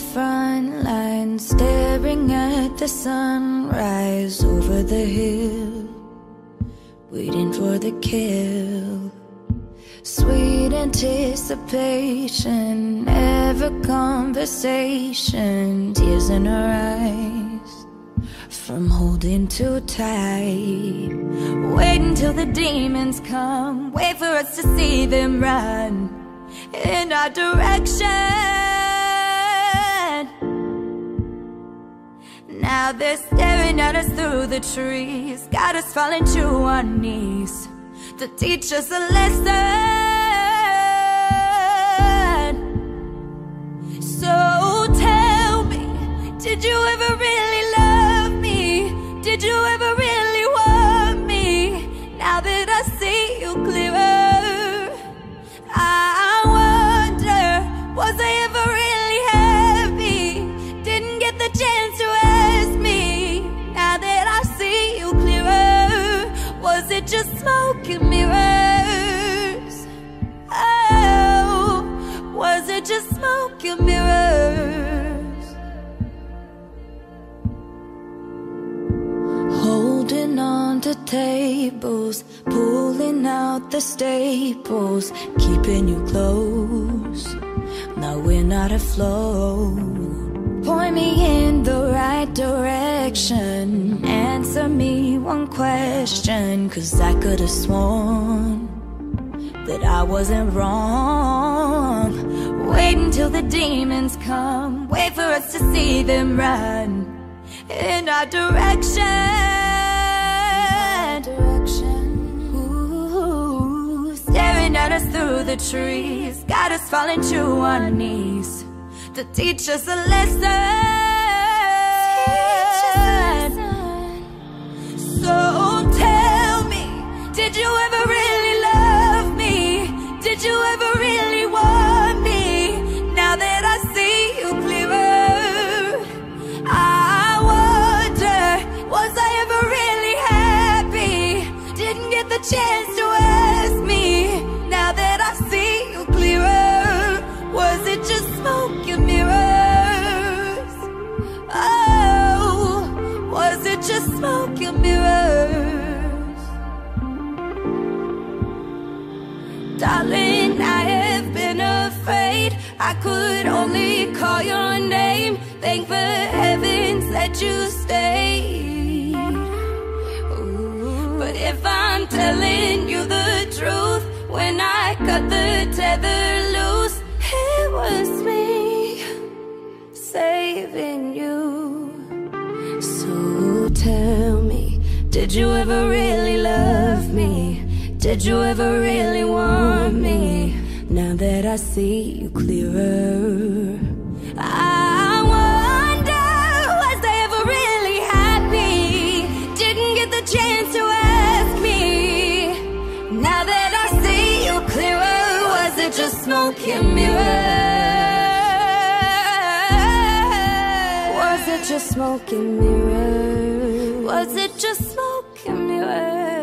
front line, staring at the sunrise over the hill, waiting for the kill. Sweet anticipation, ever conversation, tears in her eyes from holding too tight. Wait until the demons come, wait for us to see them run in our direction. Now they're staring at us through the trees, got us falling to our knees to teach us a lesson. So tell me, did you ever tables, pulling out the staples, keeping you close. Now we're not afloat. Point me in the right direction. Answer me one question, cause I could have sworn that I wasn't wrong. Wait until the demons come, wait for us to see them run in our direction. At us through the trees, got us falling to our knees to teach us a lesson. So tell me, did you ever really love me? Did you ever really want me? Now that I see you clearer, I wonder, was I ever really happy? Didn't get the chance to Darling, I have been afraid I could only call your name. Thank the heavens that you stayed. Ooh, But if I'm telling you the truth, when I cut the tether loose, it was me saving you. So tell me, did you ever really love? Did you ever really want me? Now that I see you clearer, I wonder, was I ever really happy? Didn't get the chance to ask me. Now that I see you clearer, was it just smoke and mirrors? Was it just smoke and mirrors? Was it just smoke and mirrors?